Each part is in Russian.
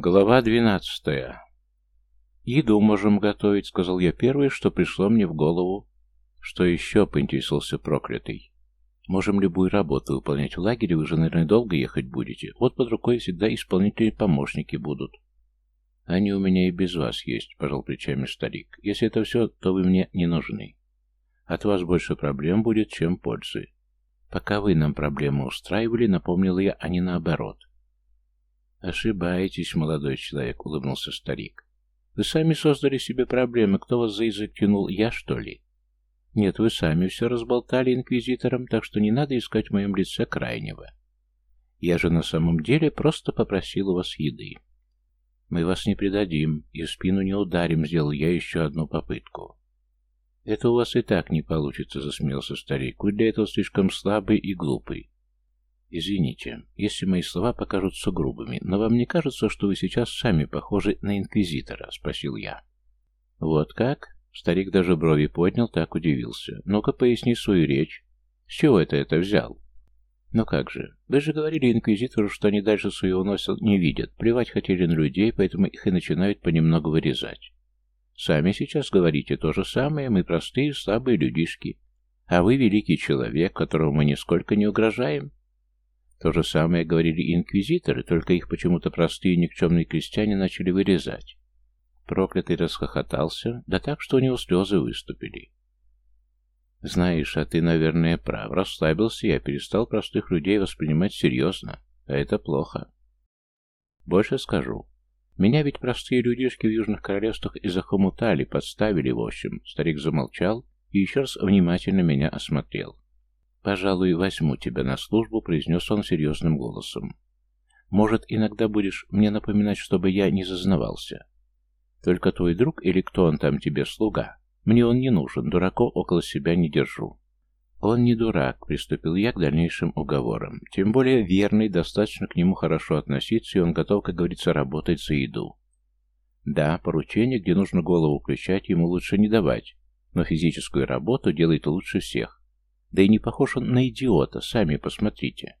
Глава двенадцатая. «Еду можем готовить», — сказал я первое, что пришло мне в голову. «Что еще?» — поинтересовался проклятый. «Можем любую работу выполнять в лагере, вы же, наверное, долго ехать будете. Вот под рукой всегда исполнители помощники будут». «Они у меня и без вас есть», — пожал плечами старик. «Если это все, то вы мне не нужны. От вас больше проблем будет, чем пользы». «Пока вы нам проблемы устраивали, напомнил я, а не наоборот. «Ошибаетесь, молодой человек», — улыбнулся старик. «Вы сами создали себе проблемы. Кто вас за язык тянул, я, что ли?» «Нет, вы сами все разболтали инквизитором, так что не надо искать в моем лице крайнего. Я же на самом деле просто попросил у вас еды». «Мы вас не предадим и в спину не ударим», — сделал я еще одну попытку. «Это у вас и так не получится», — засмеялся старик. «Вы для этого слишком слабый и глупый. Извините, если мои слова покажутся грубыми, но вам не кажется, что вы сейчас сами похожи на инквизитора, спросил я. Вот как? Старик даже брови поднял, так удивился. Ну-ка, поясни свою речь. С чего это это взял? Ну как же, вы же говорили инквизитору, что они дальше своего носа не видят, плевать хотели на людей, поэтому их и начинают понемногу вырезать. Сами сейчас говорите то же самое, мы простые, слабые людишки. А вы великий человек, которому мы нисколько не угрожаем. То же самое говорили инквизиторы, только их почему-то простые никчемные крестьяне начали вырезать. Проклятый расхохотался, да так, что у него слезы выступили. «Знаешь, а ты, наверное, прав. Расслабился я, перестал простых людей воспринимать серьезно, а это плохо. Больше скажу. Меня ведь простые людишки в Южных Королевствах и захомутали, подставили, в общем». Старик замолчал и еще раз внимательно меня осмотрел. «Пожалуй, возьму тебя на службу», — произнес он серьезным голосом. «Может, иногда будешь мне напоминать, чтобы я не зазнавался. Только твой друг или кто он там тебе слуга? Мне он не нужен, дураков около себя не держу». «Он не дурак», — приступил я к дальнейшим уговорам. «Тем более верный, достаточно к нему хорошо относиться, и он готов, как говорится, работать за еду». «Да, поручение, где нужно голову включать, ему лучше не давать, но физическую работу делает лучше всех. Да и не похож он на идиота, сами посмотрите.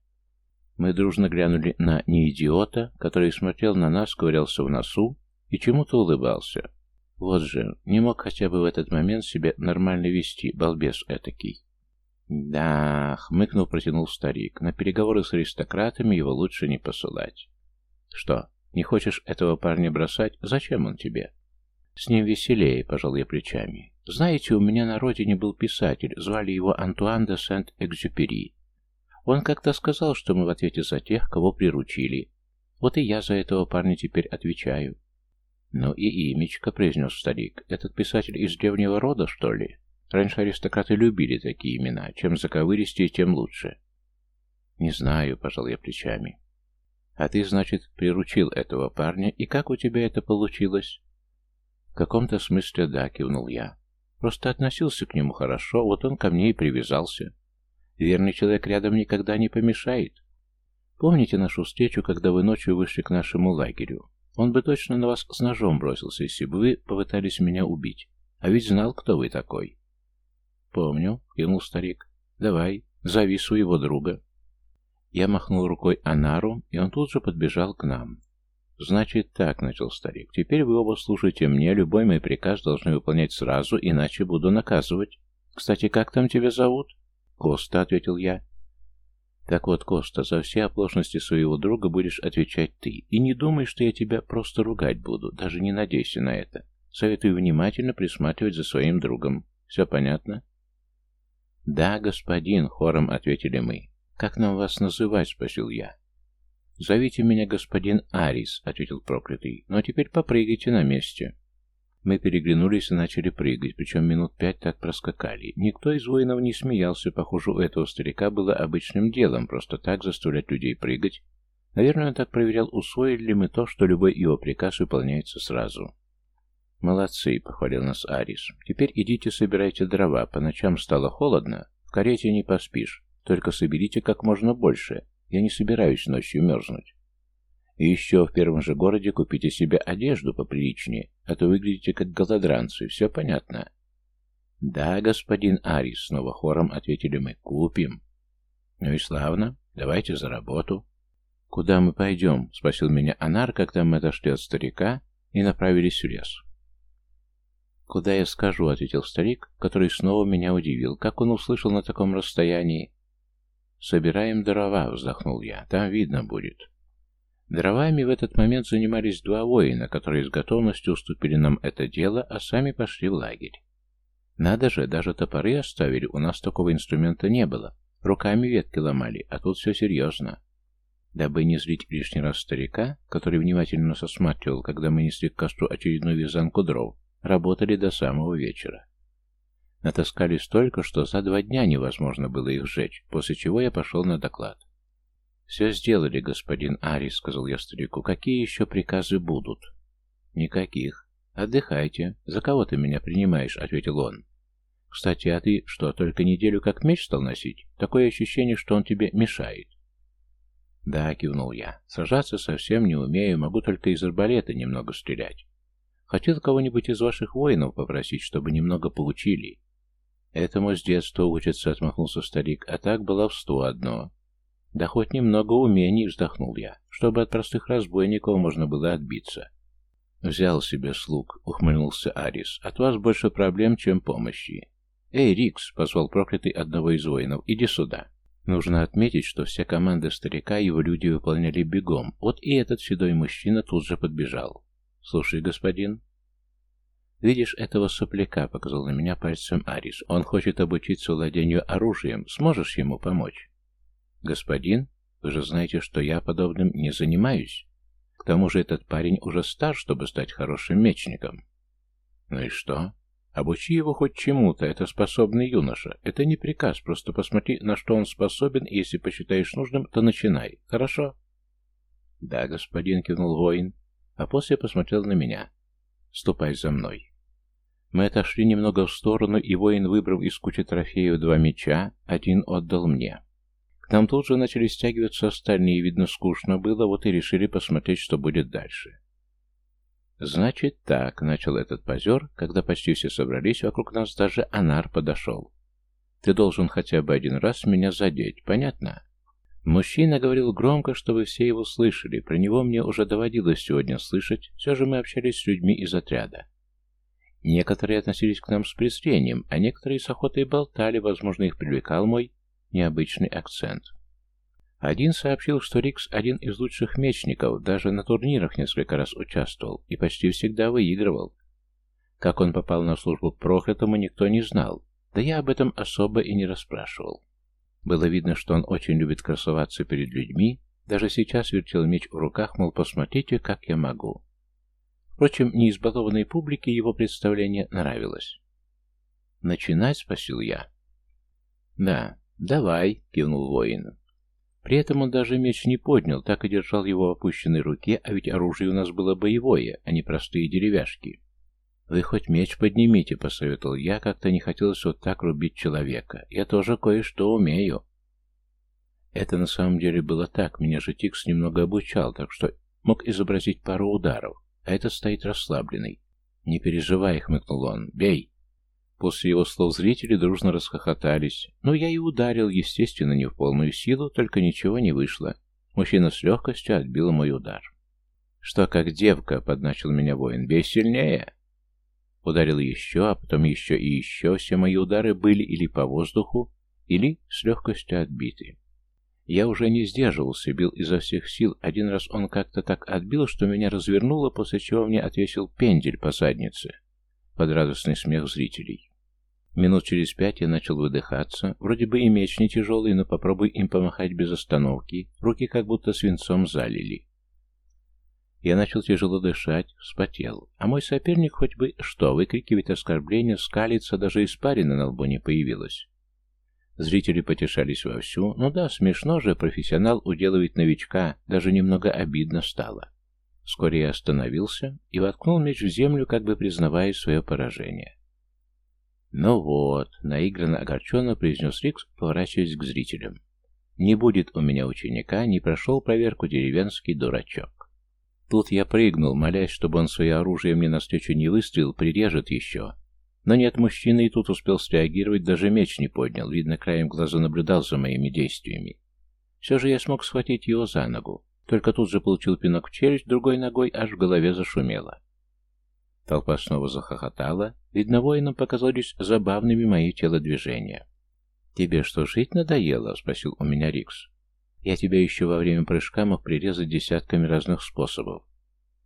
Мы дружно глянули на неидиота, который смотрел на нас, ковырялся в носу и чему-то улыбался. Вот же, не мог хотя бы в этот момент себя нормально вести, балбес этакий. Да, хмыкнул протянул старик. На переговоры с аристократами его лучше не посылать. Что, не хочешь этого парня бросать? Зачем он тебе? С ним веселее, пожал я плечами. Знаете, у меня на родине был писатель, звали его Антуан де Сент-Экзюпери. Он как-то сказал, что мы в ответе за тех, кого приручили. Вот и я за этого парня теперь отвечаю. «Ну и имечко», — произнес старик. «Этот писатель из древнего рода, что ли?» Раньше аристократы любили такие имена. Чем заковыристее, тем лучше. «Не знаю», — пожал я плечами. «А ты, значит, приручил этого парня, и как у тебя это получилось?» «В каком-то смысле да», — кивнул я. Просто относился к нему хорошо, вот он ко мне и привязался. Верный человек рядом никогда не помешает. Помните нашу встречу, когда вы ночью вышли к нашему лагерю? Он бы точно на вас с ножом бросился, если бы вы попытались меня убить. А ведь знал, кто вы такой. Помню, кинул старик. Давай, зови своего друга. Я махнул рукой Анару, и он тут же подбежал к нам. «Значит так», — начал старик, — «теперь вы оба слушайте мне, любой мой приказ должны выполнять сразу, иначе буду наказывать. Кстати, как там тебя зовут?» «Коста», — ответил я. «Так вот, Коста, за все оплошности своего друга будешь отвечать ты, и не думай, что я тебя просто ругать буду, даже не надейся на это. Советую внимательно присматривать за своим другом. Все понятно?» «Да, господин», — хором ответили мы. «Как нам вас называть?» — спросил я. «Зовите меня господин Арис», — ответил проклятый, «но теперь попрыгайте на месте». Мы переглянулись и начали прыгать, причем минут пять так проскакали. Никто из воинов не смеялся, похоже, у этого старика было обычным делом просто так заставлять людей прыгать. Наверное, он так проверял, усвоили ли мы то, что любой его приказ выполняется сразу. «Молодцы», — похвалил нас Арис. «Теперь идите собирайте дрова, по ночам стало холодно, в карете не поспишь, только соберите как можно больше, я не собираюсь ночью мерзнуть. И еще в первом же городе купите себе одежду поприличнее, а то выглядите как голодранцы, все понятно?» «Да, господин Арис», — снова хором ответили мы, — «купим». «Ну и славно, давайте за работу». «Куда мы пойдем?» — спросил меня Анар, когда мы отошли от старика и направились в лес. «Куда я скажу?» — ответил старик, который снова меня удивил. «Как он услышал на таком расстоянии?» «Собираем дрова», — вздохнул я. «Там видно будет». Дровами в этот момент занимались два воина, которые с готовностью уступили нам это дело, а сами пошли в лагерь. Надо же, даже топоры оставили, у нас такого инструмента не было. Руками ветки ломали, а тут все серьезно. Дабы не злить лишний раз старика, который внимательно нас осматривал, когда мы несли к костру очередную вязанку дров, работали до самого вечера. Натаскали столько, что за два дня невозможно было их сжечь, после чего я пошел на доклад. «Все сделали, господин Ари», — сказал я старику. «Какие еще приказы будут?» «Никаких. Отдыхайте. За кого ты меня принимаешь?» — ответил он. «Кстати, а ты что, только неделю как меч стал носить? Такое ощущение, что он тебе мешает». «Да», — кивнул я. Сражаться совсем не умею, могу только из арбалета немного стрелять. Хотел кого-нибудь из ваших воинов попросить, чтобы немного получили. Этому с детства учится, отмахнулся старик, а так была в сто одно. Да хоть немного умений, вздохнул я, чтобы от простых разбойников можно было отбиться. Взял себе слуг, ухмыльнулся Арис. От вас больше проблем, чем помощи. Эй, Рикс, позвал проклятый одного из воинов, иди сюда. Нужно отметить, что вся команда старика его люди выполняли бегом. Вот и этот седой мужчина тут же подбежал. Слушай, господин, «Видишь этого сопляка?» — показал на меня пальцем Арис. «Он хочет обучиться владению оружием. Сможешь ему помочь?» «Господин, вы же знаете, что я подобным не занимаюсь. К тому же этот парень уже стар, чтобы стать хорошим мечником». «Ну и что?» «Обучи его хоть чему-то, это способный юноша. Это не приказ, просто посмотри, на что он способен, и если посчитаешь нужным, то начинай. Хорошо?» «Да, господин», — кивнул воин, а после посмотрел на меня. «Ступай за мной». Мы отошли немного в сторону, и воин, выбрал из кучи трофеев два меча, один отдал мне. К нам тут же начали стягиваться остальные, видно, скучно было, вот и решили посмотреть, что будет дальше. «Значит так», — начал этот позер, когда почти все собрались, вокруг нас даже Анар подошел. «Ты должен хотя бы один раз меня задеть, понятно?» Мужчина говорил громко, чтобы все его слышали, про него мне уже доводилось сегодня слышать, все же мы общались с людьми из отряда. Некоторые относились к нам с презрением, а некоторые с охотой болтали, возможно, их привлекал мой необычный акцент. Один сообщил, что Рикс один из лучших мечников, даже на турнирах несколько раз участвовал и почти всегда выигрывал. Как он попал на службу к проклятому, никто не знал, да я об этом особо и не расспрашивал. Было видно, что он очень любит красоваться перед людьми, даже сейчас вертел меч в руках, мол, посмотрите, как я могу. Впрочем, неизбалованной публике его представление нравилось. «Начинать?» — спросил я. «Да, давай», — кивнул воин. При этом он даже меч не поднял, так и держал его в опущенной руке, а ведь оружие у нас было боевое, а не простые деревяшки. «Вы хоть меч поднимите», — посоветовал я, как-то не хотелось вот так рубить человека. «Я тоже кое-что умею». Это на самом деле было так, меня же Тикс немного обучал, так что мог изобразить пару ударов а этот стоит расслабленный. «Не переживай», — хмыкнул он, — «бей». После его слов зрители дружно расхохотались, но я и ударил, естественно, не в полную силу, только ничего не вышло. Мужчина с легкостью отбил мой удар. «Что, как девка?» — подначил меня воин. «Бей сильнее!» Ударил еще, а потом еще и еще. Все мои удары были или по воздуху, или с легкостью отбиты. Я уже не сдерживался, бил изо всех сил. Один раз он как-то так отбил, что меня развернуло, после чего мне отвесил пендель по заднице. Под радостный смех зрителей. Минут через пять я начал выдыхаться. Вроде бы и меч не тяжелый, но попробуй им помахать без остановки. Руки как будто свинцом залили. Я начал тяжело дышать, вспотел. А мой соперник хоть бы что, выкрикивает оскорбления, скалится, даже испарина на лбу не появилась. Зрители потешались вовсю. Ну да, смешно же, профессионал уделывает новичка, даже немного обидно стало. Вскоре я остановился и воткнул меч в землю, как бы признавая свое поражение. «Ну вот», — наигранно огорченно произнес Рикс, поворачиваясь к зрителям. «Не будет у меня ученика, не прошел проверку деревенский дурачок». Тут я прыгнул, молясь, чтобы он свое оружие мне на навстречу не выстрелил, прирежет еще, но нет, мужчина и тут успел среагировать, даже меч не поднял. Видно, краем глаза наблюдал за моими действиями. Все же я смог схватить его за ногу. Только тут же получил пинок в челюсть, другой ногой аж в голове зашумело. Толпа снова захохотала. Видно, воинам показались забавными мои телодвижения. «Тебе что, жить надоело?» — спросил у меня Рикс. «Я тебя еще во время прыжка мог прирезать десятками разных способов.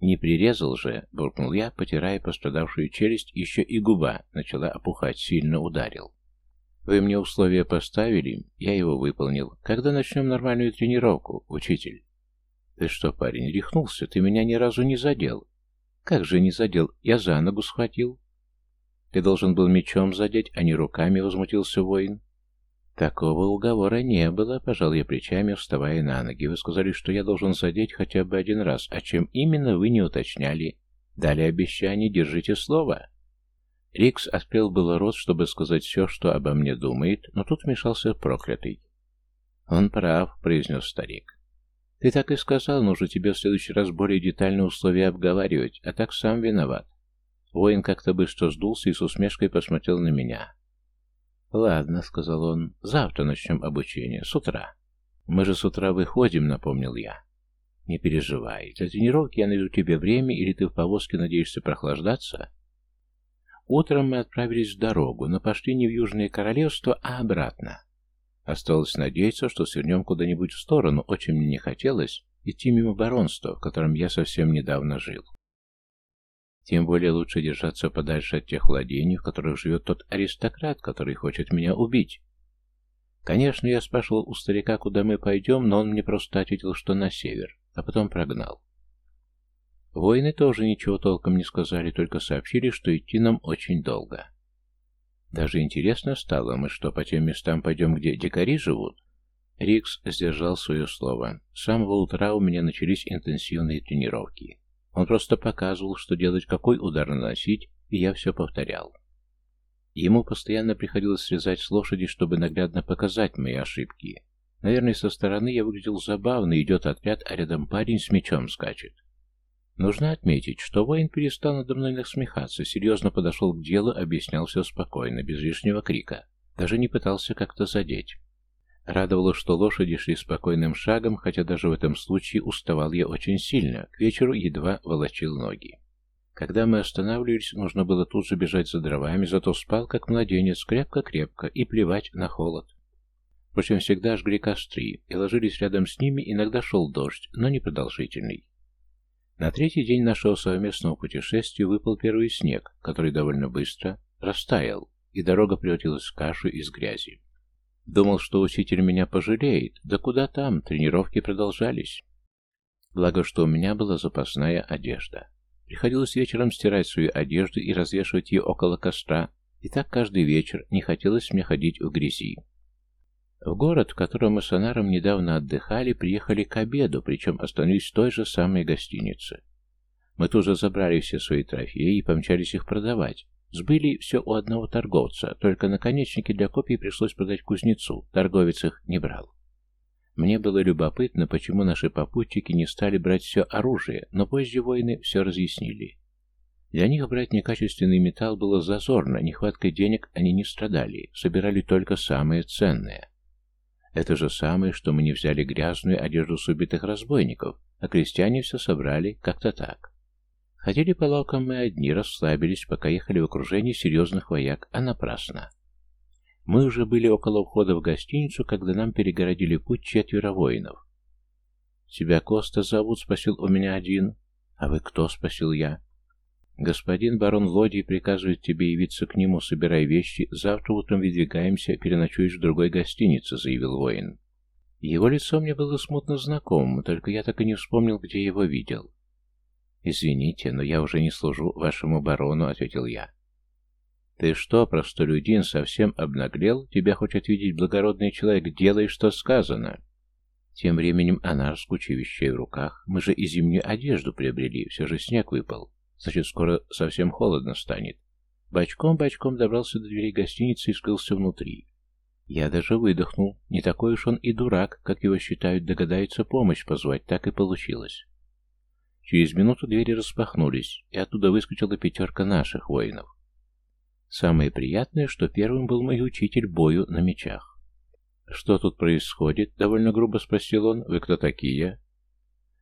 «Не прирезал же», — буркнул я, потирая пострадавшую челюсть, еще и губа начала опухать, сильно ударил. «Вы мне условия поставили, я его выполнил. Когда начнем нормальную тренировку, учитель?» «Ты что, парень, рехнулся? Ты меня ни разу не задел». «Как же не задел? Я за ногу схватил». «Ты должен был мечом задеть, а не руками», — возмутился воин. Такого уговора не было, пожал я плечами, вставая на ноги. Вы сказали, что я должен задеть хотя бы один раз, а чем именно вы не уточняли. Дали обещание, держите слово. Рикс открыл было рот, чтобы сказать все, что обо мне думает, но тут вмешался проклятый. «Он прав», — произнес старик. «Ты так и сказал, нужно тебе в следующий раз более детально условия обговаривать, а так сам виноват». Воин как-то быстро сдулся и с усмешкой посмотрел на меня. «Ладно», — сказал он, — «завтра начнем обучение, с утра». «Мы же с утра выходим», — напомнил я. «Не переживай, для тренировки я найду тебе время, или ты в повозке надеешься прохлаждаться?» Утром мы отправились в дорогу, но пошли не в Южное Королевство, а обратно. Осталось надеяться, что свернем куда-нибудь в сторону, очень мне не хотелось идти мимо баронства, в котором я совсем недавно жил. Тем более лучше держаться подальше от тех владений, в которых живет тот аристократ, который хочет меня убить. Конечно, я спрашивал у старика, куда мы пойдем, но он мне просто ответил, что на север, а потом прогнал. Воины тоже ничего толком не сказали, только сообщили, что идти нам очень долго. Даже интересно стало, мы что, по тем местам пойдем, где дикари живут? Рикс сдержал свое слово. С самого утра у меня начались интенсивные тренировки. Он просто показывал, что делать, какой удар наносить, и я все повторял. Ему постоянно приходилось срезать с лошади, чтобы наглядно показать мои ошибки. Наверное, со стороны я выглядел забавно, идет отряд, а рядом парень с мечом скачет. Нужно отметить, что воин перестал надо мной насмехаться, серьезно подошел к делу, объяснял все спокойно, без лишнего крика. Даже не пытался как-то задеть. Радовало, что лошади шли спокойным шагом, хотя даже в этом случае уставал я очень сильно, к вечеру едва волочил ноги. Когда мы останавливались, нужно было тут же бежать за дровами, зато спал, как младенец, крепко-крепко, и плевать на холод. Впрочем, всегда жгли костры, и ложились рядом с ними, иногда шел дождь, но не продолжительный. На третий день нашего совместного путешествия выпал первый снег, который довольно быстро растаял, и дорога превратилась в кашу из грязи. Думал, что учитель меня пожалеет. Да куда там, тренировки продолжались. Благо, что у меня была запасная одежда. Приходилось вечером стирать свою одежду и развешивать ее около костра, и так каждый вечер не хотелось мне ходить в грязи. В город, в котором мы с Анаром недавно отдыхали, приехали к обеду, причем остановились в той же самой гостинице. Мы тоже забрали все свои трофеи и помчались их продавать, Сбыли все у одного торговца, только наконечники для копий пришлось продать кузнецу, торговец их не брал. Мне было любопытно, почему наши попутчики не стали брать все оружие, но позже войны все разъяснили. Для них брать некачественный металл было зазорно, нехваткой денег они не страдали, собирали только самое ценное. Это же самое, что мы не взяли грязную одежду с убитых разбойников, а крестьяне все собрали как-то так. Ходили по лавкам мы одни, расслабились, пока ехали в окружении серьезных вояк, а напрасно. Мы уже были около входа в гостиницу, когда нам перегородили путь четверо воинов. «Тебя Коста зовут?» — спросил у меня один. «А вы кто?» — спросил я. «Господин барон Лодий приказывает тебе явиться к нему, собирай вещи. Завтра утром выдвигаемся, переночуешь в другой гостинице», — заявил воин. Его лицо мне было смутно знакомо, только я так и не вспомнил, где его видел. «Извините, но я уже не служу вашему барону», — ответил я. «Ты что, простолюдин, совсем обнаглел? Тебя хочет видеть благородный человек. Делай, что сказано!» Тем временем она, с кучей вещей в руках, мы же и зимнюю одежду приобрели, все же снег выпал. Значит, скоро совсем холодно станет. Бочком-бочком добрался до двери гостиницы и скрылся внутри. Я даже выдохнул. Не такой уж он и дурак, как его считают, догадается помощь позвать, так и получилось. Через минуту двери распахнулись, и оттуда выскочила пятерка наших воинов. Самое приятное, что первым был мой учитель бою на мечах. «Что тут происходит?» — довольно грубо спросил он. «Вы кто такие?»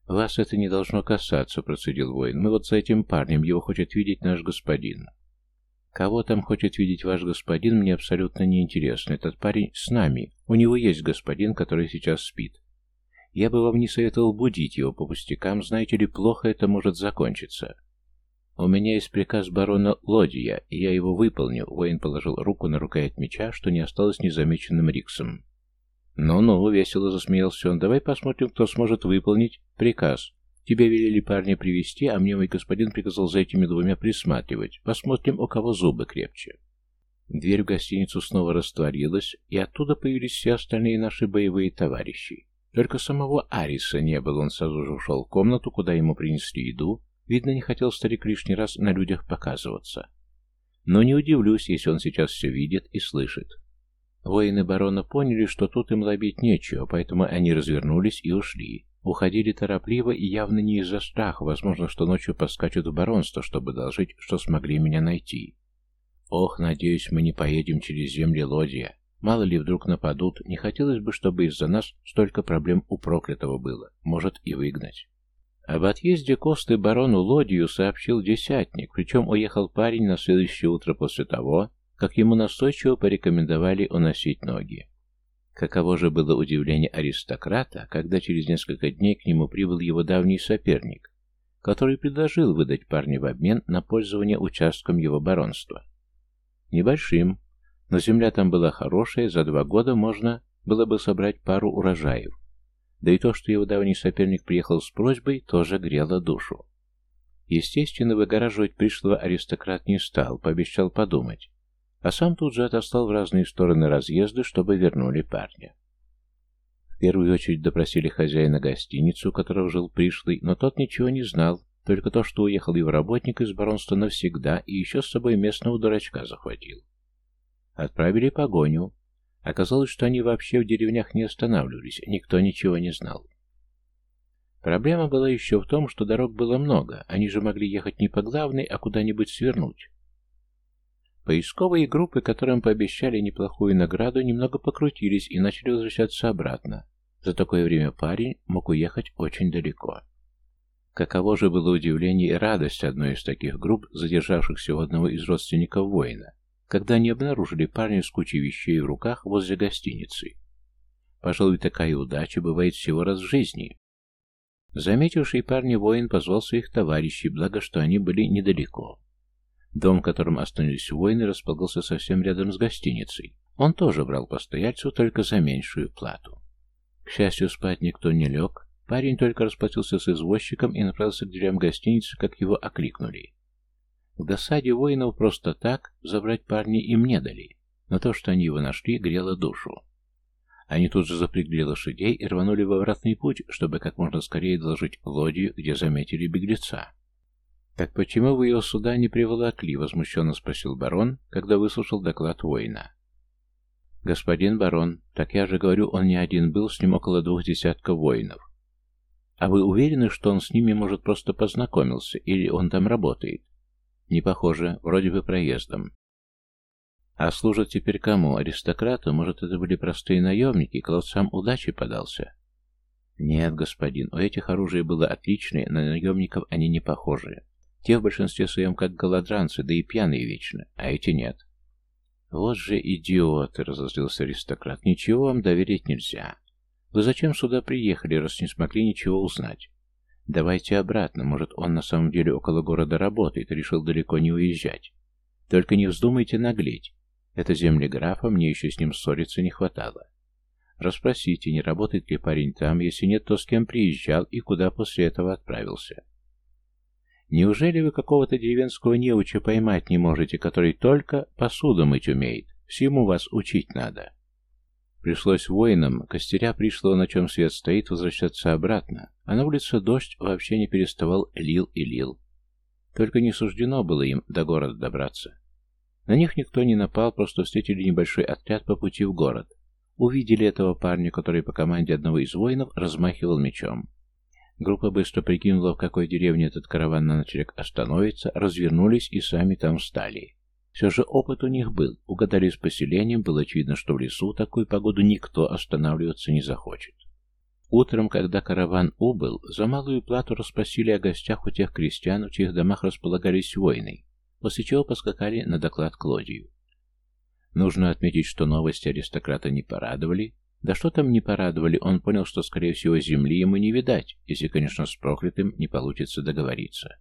«Вас это не должно касаться», — процедил воин. «Мы вот с этим парнем, его хочет видеть наш господин». «Кого там хочет видеть ваш господин, мне абсолютно неинтересно. Этот парень с нами. У него есть господин, который сейчас спит. Я бы вам не советовал будить его по пустякам, знаете ли, плохо это может закончиться. У меня есть приказ барона Лодия, и я его выполню. Воин положил руку на рукоять меча, что не осталось незамеченным Риксом. Ну-ну, весело засмеялся он. Давай посмотрим, кто сможет выполнить приказ. Тебе велели парня привести, а мне мой господин приказал за этими двумя присматривать. Посмотрим, у кого зубы крепче. Дверь в гостиницу снова растворилась, и оттуда появились все остальные наши боевые товарищи. Только самого Ариса не было, он сразу же ушел в комнату, куда ему принесли еду. Видно, не хотел старик лишний раз на людях показываться. Но не удивлюсь, если он сейчас все видит и слышит. Воины барона поняли, что тут им лобить нечего, поэтому они развернулись и ушли. Уходили торопливо и явно не из-за страха, возможно, что ночью поскачут в баронство, чтобы доложить, что смогли меня найти. Ох, надеюсь, мы не поедем через земли Лодия. Мало ли, вдруг нападут, не хотелось бы, чтобы из-за нас столько проблем у проклятого было, может и выгнать. Об отъезде Косты барону Лодию сообщил десятник, причем уехал парень на следующее утро после того, как ему настойчиво порекомендовали уносить ноги. Каково же было удивление аристократа, когда через несколько дней к нему прибыл его давний соперник, который предложил выдать парня в обмен на пользование участком его баронства. Небольшим, но земля там была хорошая, за два года можно было бы собрать пару урожаев. Да и то, что его давний соперник приехал с просьбой, тоже грело душу. Естественно, выгораживать пришлого аристократ не стал, пообещал подумать. А сам тут же отослал в разные стороны разъезды, чтобы вернули парня. В первую очередь допросили хозяина гостиницы, у которого жил пришлый, но тот ничего не знал, только то, что уехал его работник из баронства навсегда и еще с собой местного дурачка захватил. Отправили погоню. Оказалось, что они вообще в деревнях не останавливались, никто ничего не знал. Проблема была еще в том, что дорог было много, они же могли ехать не по главной, а куда-нибудь свернуть. Поисковые группы, которым пообещали неплохую награду, немного покрутились и начали возвращаться обратно. За такое время парень мог уехать очень далеко. Каково же было удивление и радость одной из таких групп, задержавшихся у одного из родственников воина когда они обнаружили парня с кучей вещей в руках возле гостиницы. Пожалуй, такая удача бывает всего раз в жизни. Заметивший парня воин позвал своих товарищей, благо что они были недалеко. Дом, в котором остановились воины, располагался совсем рядом с гостиницей. Он тоже брал постояльцу, только за меньшую плату. К счастью, спать никто не лег, парень только расплатился с извозчиком и направился к дверям гостиницы, как его окликнули. В досаде воинов просто так забрать парни им не дали, но то, что они его нашли, грело душу. Они тут же запрягли лошадей и рванули в обратный путь, чтобы как можно скорее доложить Лодию, где заметили беглеца. «Так почему вы его сюда не приволокли?» — возмущенно спросил барон, когда выслушал доклад воина. «Господин барон, так я же говорю, он не один был, с ним около двух десятков воинов. А вы уверены, что он с ними, может, просто познакомился, или он там работает? Не похоже, вроде бы проездом. А служат теперь кому? Аристократу? Может, это были простые наемники? Колодцам удачи подался? Нет, господин, у этих оружие было отличное, на наемников они не похожи. Те в большинстве своем как голодранцы, да и пьяные вечно, а эти нет. Вот же идиоты, разозлился аристократ, ничего вам доверить нельзя. Вы зачем сюда приехали, раз не смогли ничего узнать? «Давайте обратно, может, он на самом деле около города работает и решил далеко не уезжать. Только не вздумайте наглеть. Это земли графа, мне еще с ним ссориться не хватало. Распросите, не работает ли парень там, если нет, то с кем приезжал и куда после этого отправился». Неужели вы какого-то деревенского неуча поймать не можете, который только посуду мыть умеет? Всему вас учить надо. Пришлось воинам, костеря пришло, на чем свет стоит, возвращаться обратно, а на улице дождь вообще не переставал, лил и лил. Только не суждено было им до города добраться. На них никто не напал, просто встретили небольшой отряд по пути в город. Увидели этого парня, который по команде одного из воинов размахивал мечом. Группа быстро прикинула, в какой деревне этот караван на ночлег остановится, развернулись и сами там встали. Все же опыт у них был. Угадали с поселением, было очевидно, что в лесу такую погоду никто останавливаться не захочет. Утром, когда караван убыл, за малую плату расспросили о гостях у тех крестьян, в чьих домах располагались войны, после чего поскакали на доклад Клодию. Нужно отметить, что новости аристократа не порадовали. Да что там не порадовали, он понял, что, скорее всего, земли ему не видать, если, конечно, с проклятым не получится договориться.